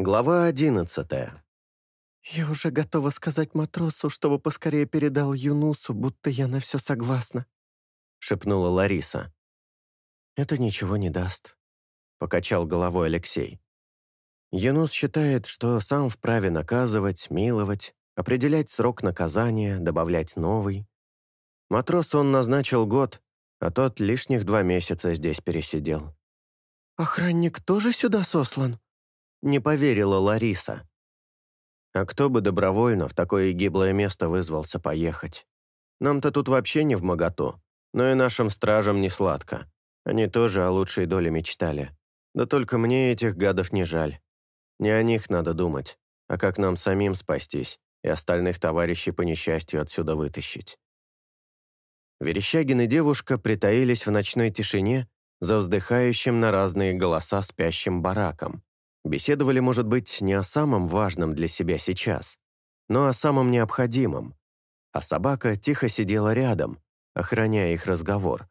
Глава одиннадцатая. «Я уже готова сказать матросу, чтобы поскорее передал Юнусу, будто я на все согласна», — шепнула Лариса. «Это ничего не даст», — покачал головой Алексей. Юнус считает, что сам вправе наказывать, миловать, определять срок наказания, добавлять новый. Матрос он назначил год, а тот лишних два месяца здесь пересидел. «Охранник тоже сюда сослан?» Не поверила Лариса. А кто бы добровольно в такое гиблое место вызвался поехать? Нам-то тут вообще не в моготу, но и нашим стражам не сладко. Они тоже о лучшей доле мечтали. Да только мне этих гадов не жаль. Не о них надо думать, а как нам самим спастись и остальных товарищей по несчастью отсюда вытащить. Верещагин и девушка притаились в ночной тишине за вздыхающим на разные голоса спящим бараком, Беседовали, может быть, не о самом важном для себя сейчас, но о самом необходимом. А собака тихо сидела рядом, охраняя их разговор.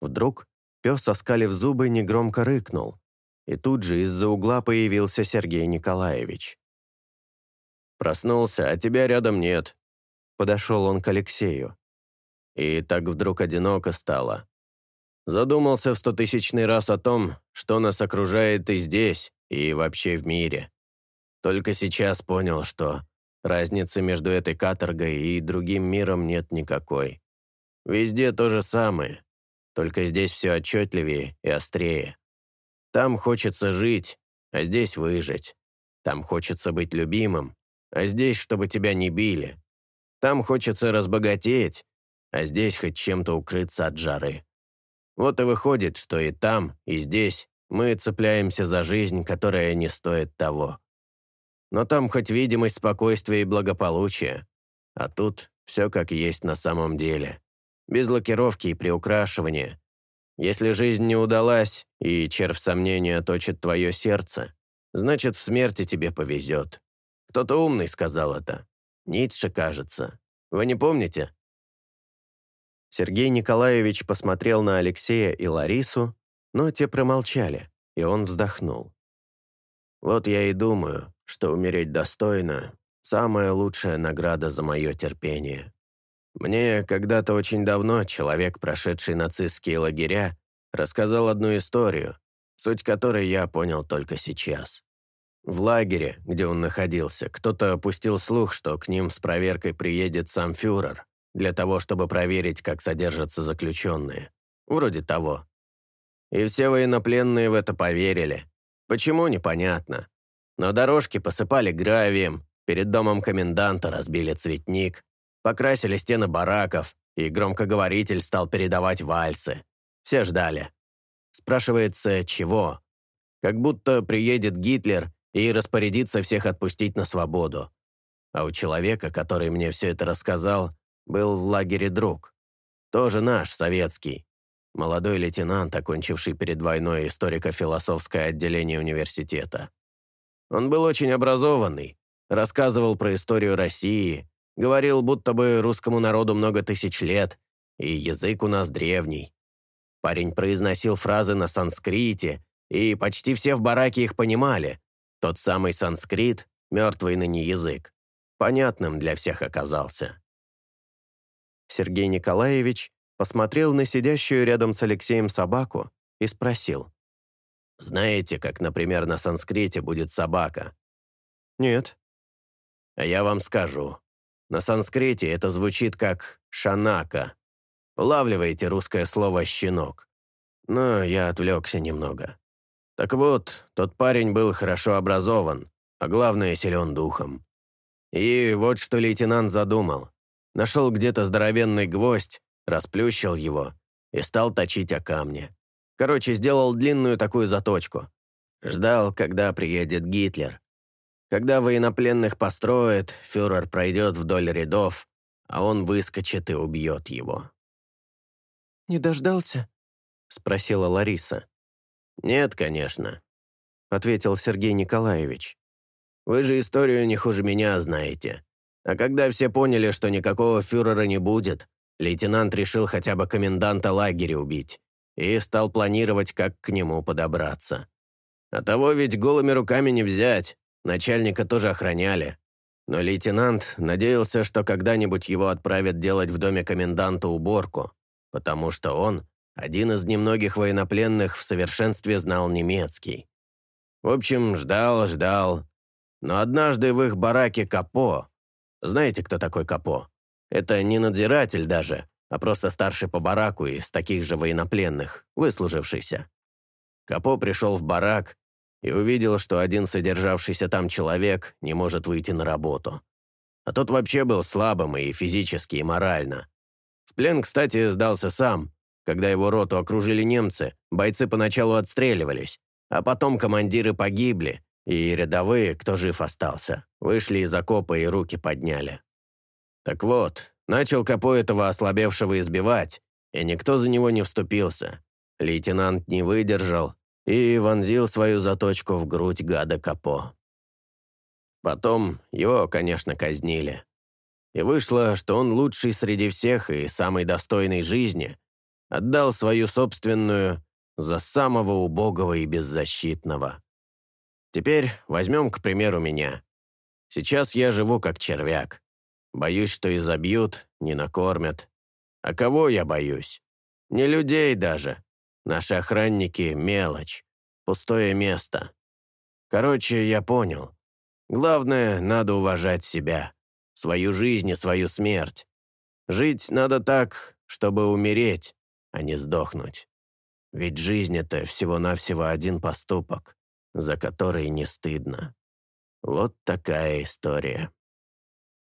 Вдруг пес, оскалив зубы, негромко рыкнул, и тут же из-за угла появился Сергей Николаевич. «Проснулся, а тебя рядом нет», — подошел он к Алексею. И так вдруг одиноко стало. Задумался в стотысячный раз о том, что нас окружает и здесь, и вообще в мире. Только сейчас понял, что разницы между этой каторгой и другим миром нет никакой. Везде то же самое, только здесь все отчетливее и острее. Там хочется жить, а здесь выжить. Там хочется быть любимым, а здесь, чтобы тебя не били. Там хочется разбогатеть, а здесь хоть чем-то укрыться от жары. Вот и выходит, что и там, и здесь мы цепляемся за жизнь, которая не стоит того. Но там хоть видимость спокойствия и благополучия. А тут все как есть на самом деле. Без лакировки и приукрашивания. Если жизнь не удалась, и червь сомнения точит твое сердце, значит, в смерти тебе повезет. Кто-то умный сказал это. Ницше, кажется. Вы не помните? Сергей Николаевич посмотрел на Алексея и Ларису, но те промолчали, и он вздохнул. «Вот я и думаю, что умереть достойно – самая лучшая награда за мое терпение. Мне когда-то очень давно человек, прошедший нацистские лагеря, рассказал одну историю, суть которой я понял только сейчас. В лагере, где он находился, кто-то опустил слух, что к ним с проверкой приедет сам фюрер, для того, чтобы проверить, как содержатся заключенные. Вроде того. И все военнопленные в это поверили. Почему, непонятно. Но дорожки посыпали гравием, перед домом коменданта разбили цветник, покрасили стены бараков, и громкоговоритель стал передавать вальсы. Все ждали. Спрашивается, чего? Как будто приедет Гитлер и распорядится всех отпустить на свободу. А у человека, который мне все это рассказал, был в лагере друг. Тоже наш, советский молодой лейтенант, окончивший перед войной историко-философское отделение университета. Он был очень образованный, рассказывал про историю России, говорил, будто бы русскому народу много тысяч лет, и язык у нас древний. Парень произносил фразы на санскрите, и почти все в бараке их понимали. Тот самый санскрит, мертвый ныне язык, понятным для всех оказался. Сергей Николаевич посмотрел на сидящую рядом с Алексеем собаку и спросил. «Знаете, как, например, на санскрите будет собака?» «Нет». «А я вам скажу. На санскрите это звучит как «шанака». Улавливаете русское слово «щенок». Но я отвлекся немного. Так вот, тот парень был хорошо образован, а главное, силен духом. И вот что лейтенант задумал. Нашел где-то здоровенный гвоздь расплющил его и стал точить о камне. Короче, сделал длинную такую заточку. Ждал, когда приедет Гитлер. Когда военнопленных построят, фюрер пройдет вдоль рядов, а он выскочит и убьет его. «Не дождался?» — спросила Лариса. «Нет, конечно», — ответил Сергей Николаевич. «Вы же историю не хуже меня знаете. А когда все поняли, что никакого фюрера не будет, Лейтенант решил хотя бы коменданта лагеря убить и стал планировать, как к нему подобраться. А того ведь голыми руками не взять, начальника тоже охраняли. Но лейтенант надеялся, что когда-нибудь его отправят делать в доме коменданта уборку, потому что он, один из немногих военнопленных, в совершенстве знал немецкий. В общем, ждал, ждал. Но однажды в их бараке Капо... Знаете, кто такой Капо? Это не надзиратель даже, а просто старший по бараку из таких же военнопленных, выслужившийся. Капо пришел в барак и увидел, что один содержавшийся там человек не может выйти на работу. А тот вообще был слабым и физически, и морально. В плен, кстати, сдался сам. Когда его роту окружили немцы, бойцы поначалу отстреливались, а потом командиры погибли, и рядовые, кто жив остался, вышли из окопа и руки подняли. Так вот, начал Капо этого ослабевшего избивать, и никто за него не вступился. Лейтенант не выдержал и вонзил свою заточку в грудь гада Капо. Потом его, конечно, казнили. И вышло, что он лучший среди всех и самый достойный жизни, отдал свою собственную за самого убогого и беззащитного. Теперь возьмем, к примеру, меня. Сейчас я живу как червяк. Боюсь, что и забьют, не накормят. А кого я боюсь? Не людей даже. Наши охранники — мелочь. Пустое место. Короче, я понял. Главное, надо уважать себя. Свою жизнь и свою смерть. Жить надо так, чтобы умереть, а не сдохнуть. Ведь жизнь — это всего-навсего один поступок, за который не стыдно. Вот такая история.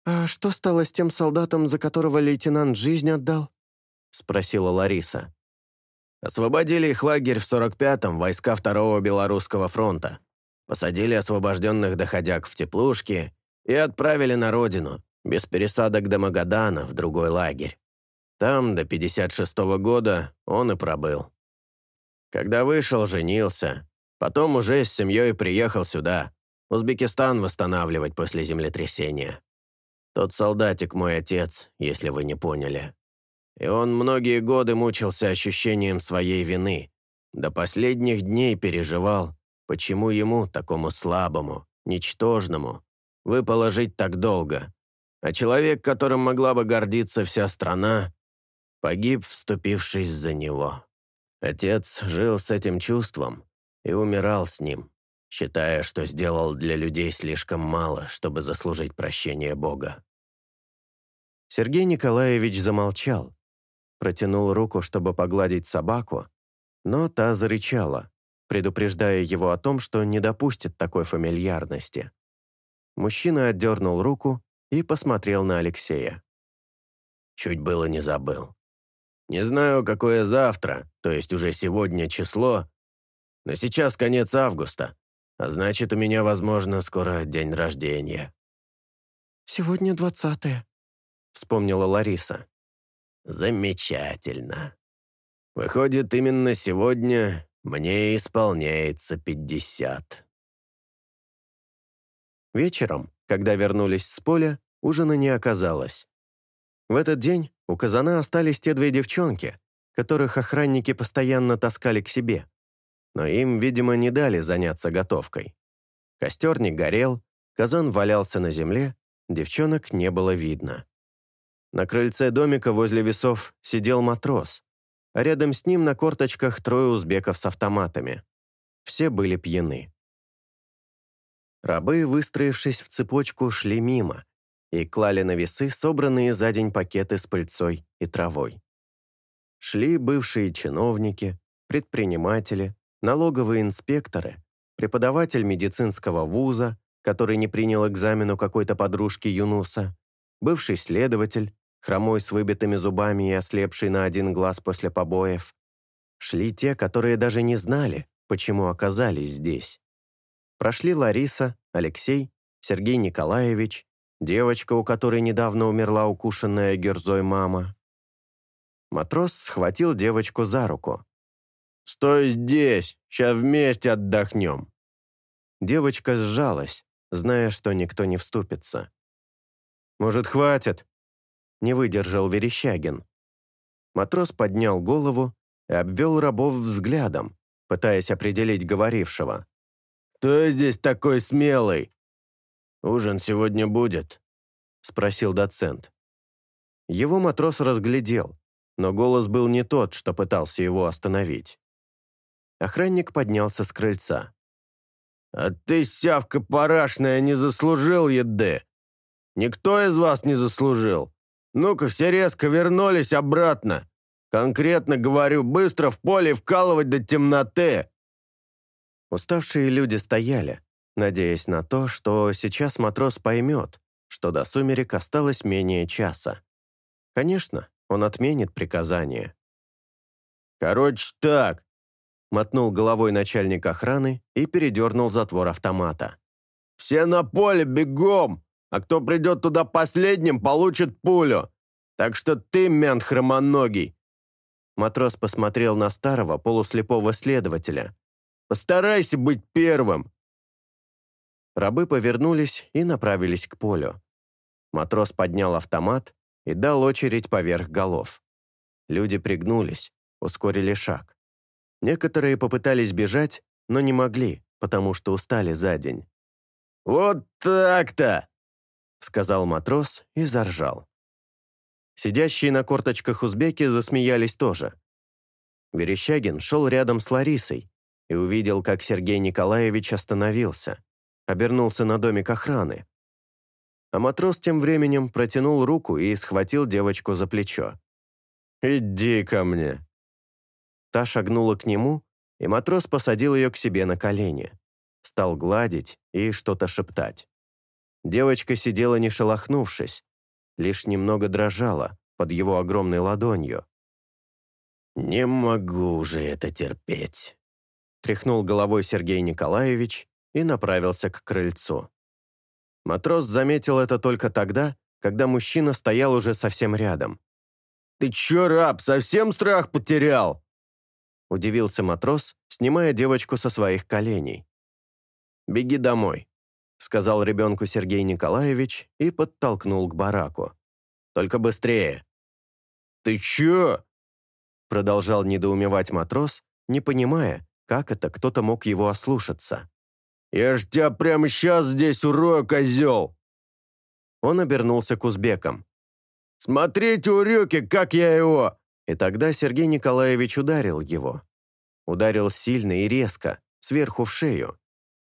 «А что стало с тем солдатом, за которого лейтенант жизнь отдал?» — спросила Лариса. «Освободили их лагерь в 45-м войска Второго Белорусского фронта, посадили освобожденных доходяг в теплушки и отправили на родину, без пересадок до Магадана, в другой лагерь. Там до 56-го года он и пробыл. Когда вышел, женился. Потом уже с семьей приехал сюда, Узбекистан восстанавливать после землетрясения. Тот солдатик мой отец, если вы не поняли. И он многие годы мучился ощущением своей вины. До последних дней переживал, почему ему, такому слабому, ничтожному, выпало жить так долго. А человек, которым могла бы гордиться вся страна, погиб, вступившись за него. Отец жил с этим чувством и умирал с ним считая, что сделал для людей слишком мало, чтобы заслужить прощение Бога. Сергей Николаевич замолчал, протянул руку, чтобы погладить собаку, но та зарычала, предупреждая его о том, что не допустит такой фамильярности. Мужчина отдернул руку и посмотрел на Алексея. Чуть было не забыл. Не знаю, какое завтра, то есть уже сегодня число, но сейчас конец августа. А значит, у меня, возможно, скоро день рождения». «Сегодня двадцатое», — вспомнила Лариса. «Замечательно. Выходит, именно сегодня мне исполняется пятьдесят». Вечером, когда вернулись с поля, ужина не оказалось. В этот день у казана остались те две девчонки, которых охранники постоянно таскали к себе но им, видимо, не дали заняться готовкой. Костер не горел, казан валялся на земле, девчонок не было видно. На крыльце домика возле весов сидел матрос, а рядом с ним на корточках трое узбеков с автоматами. Все были пьяны. Рабы, выстроившись в цепочку, шли мимо и клали на весы собранные за день пакеты с пыльцой и травой. Шли бывшие чиновники, предприниматели, налоговые инспекторы, преподаватель медицинского вуза, который не принял экзамен у какой-то подружки Юнуса, бывший следователь, хромой с выбитыми зубами и ослепший на один глаз после побоев. Шли те, которые даже не знали, почему оказались здесь. Прошли Лариса, Алексей, Сергей Николаевич, девочка, у которой недавно умерла укушенная герзой мама. Матрос схватил девочку за руку, Стой здесь, сейчас вместе отдохнем». Девочка сжалась, зная, что никто не вступится. «Может, хватит?» — не выдержал Верещагин. Матрос поднял голову и обвел рабов взглядом, пытаясь определить говорившего. «Кто здесь такой смелый?» «Ужин сегодня будет», — спросил доцент. Его матрос разглядел, но голос был не тот, что пытался его остановить. Охранник поднялся с крыльца. «А ты, сявка парашная, не заслужил еды. Никто из вас не заслужил. Ну-ка, все резко вернулись обратно. Конкретно говорю, быстро в поле вкалывать до темноты». Уставшие люди стояли, надеясь на то, что сейчас матрос поймет, что до сумерек осталось менее часа. Конечно, он отменит приказание. «Короче так, мотнул головой начальник охраны и передернул затвор автомата. «Все на поле, бегом! А кто придет туда последним, получит пулю! Так что ты, мент хромоногий!» Матрос посмотрел на старого полуслепого следователя. «Постарайся быть первым!» Рабы повернулись и направились к полю. Матрос поднял автомат и дал очередь поверх голов. Люди пригнулись, ускорили шаг. Некоторые попытались бежать, но не могли, потому что устали за день. «Вот так-то!» — сказал матрос и заржал. Сидящие на корточках узбеки засмеялись тоже. Верещагин шел рядом с Ларисой и увидел, как Сергей Николаевич остановился, обернулся на домик охраны. А матрос тем временем протянул руку и схватил девочку за плечо. «Иди ко мне», Та шагнула к нему, и матрос посадил ее к себе на колени. Стал гладить и что-то шептать. Девочка сидела не шелохнувшись, лишь немного дрожала под его огромной ладонью. «Не могу уже это терпеть», — тряхнул головой Сергей Николаевич и направился к крыльцу. Матрос заметил это только тогда, когда мужчина стоял уже совсем рядом. «Ты чё, раб, совсем страх потерял?» Удивился матрос, снимая девочку со своих коленей. «Беги домой», — сказал ребенку Сергей Николаевич и подтолкнул к бараку. «Только быстрее». «Ты чё?» — продолжал недоумевать матрос, не понимая, как это кто-то мог его ослушаться. «Я ж тебя прямо сейчас здесь урою, козел!» Он обернулся к узбекам. «Смотрите, урюки, как я его! И тогда Сергей Николаевич ударил его. Ударил сильно и резко, сверху в шею.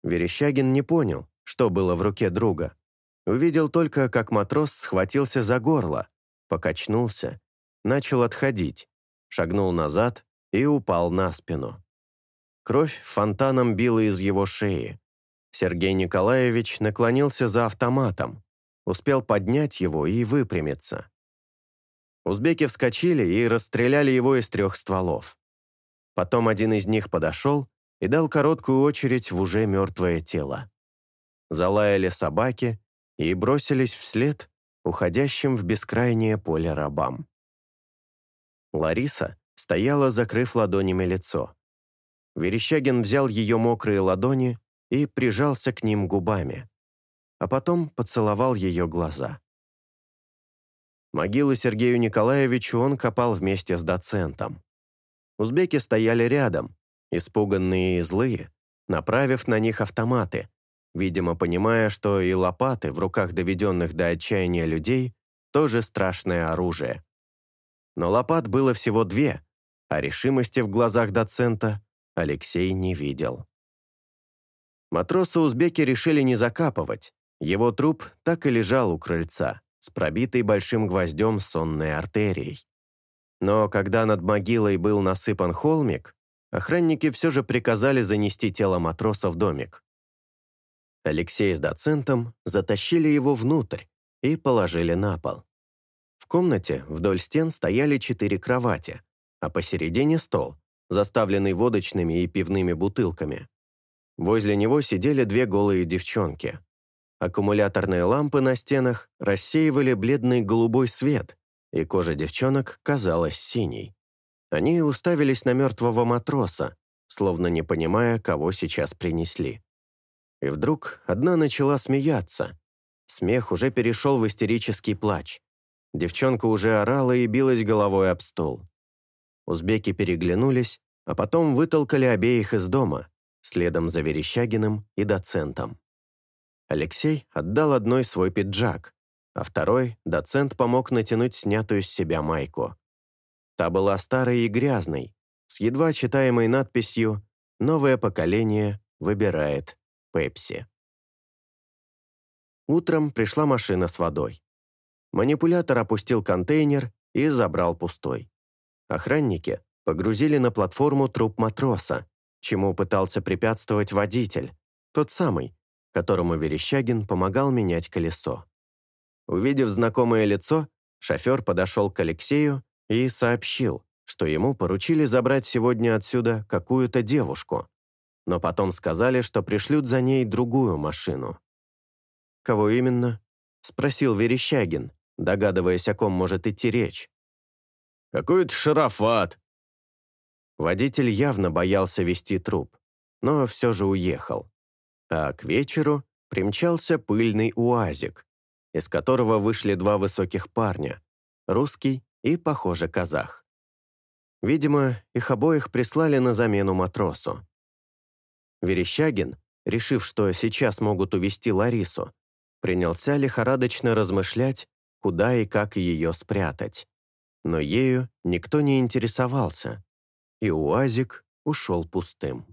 Верещагин не понял, что было в руке друга. Увидел только, как матрос схватился за горло, покачнулся, начал отходить, шагнул назад и упал на спину. Кровь фонтаном била из его шеи. Сергей Николаевич наклонился за автоматом, успел поднять его и выпрямиться. Узбеки вскочили и расстреляли его из трех стволов. Потом один из них подошел и дал короткую очередь в уже мертвое тело. Залаяли собаки и бросились вслед уходящим в бескрайнее поле рабам. Лариса стояла, закрыв ладонями лицо. Верещагин взял ее мокрые ладони и прижался к ним губами, а потом поцеловал ее глаза. Могилу Сергею Николаевичу он копал вместе с доцентом. Узбеки стояли рядом, испуганные и злые, направив на них автоматы, видимо, понимая, что и лопаты в руках доведенных до отчаяния людей тоже страшное оружие. Но лопат было всего две, а решимости в глазах доцента Алексей не видел. Матроса узбеки решили не закапывать, его труп так и лежал у крыльца с пробитой большим гвоздем сонной артерией. Но когда над могилой был насыпан холмик, охранники все же приказали занести тело матроса в домик. Алексей с доцентом затащили его внутрь и положили на пол. В комнате вдоль стен стояли четыре кровати, а посередине стол, заставленный водочными и пивными бутылками. Возле него сидели две голые девчонки, Аккумуляторные лампы на стенах рассеивали бледный голубой свет, и кожа девчонок казалась синей. Они уставились на мертвого матроса, словно не понимая, кого сейчас принесли. И вдруг одна начала смеяться. Смех уже перешел в истерический плач. Девчонка уже орала и билась головой об стол. Узбеки переглянулись, а потом вытолкали обеих из дома, следом за Верещагиным и доцентом. Алексей отдал одной свой пиджак, а второй доцент помог натянуть снятую с себя майку. Та была старой и грязной, с едва читаемой надписью «Новое поколение выбирает Пепси». Утром пришла машина с водой. Манипулятор опустил контейнер и забрал пустой. Охранники погрузили на платформу труп матроса, чему пытался препятствовать водитель, тот самый, которому Верещагин помогал менять колесо. Увидев знакомое лицо, шофер подошел к Алексею и сообщил, что ему поручили забрать сегодня отсюда какую-то девушку, но потом сказали, что пришлют за ней другую машину. «Кого именно?» — спросил Верещагин, догадываясь, о ком может идти речь. «Какой-то шарафат!» Водитель явно боялся вести труп, но все же уехал а к вечеру примчался пыльный уазик, из которого вышли два высоких парня, русский и, похоже, казах. Видимо, их обоих прислали на замену матросу. Верещагин, решив, что сейчас могут увести Ларису, принялся лихорадочно размышлять, куда и как ее спрятать. Но ею никто не интересовался, и УАЗик ушел пустым.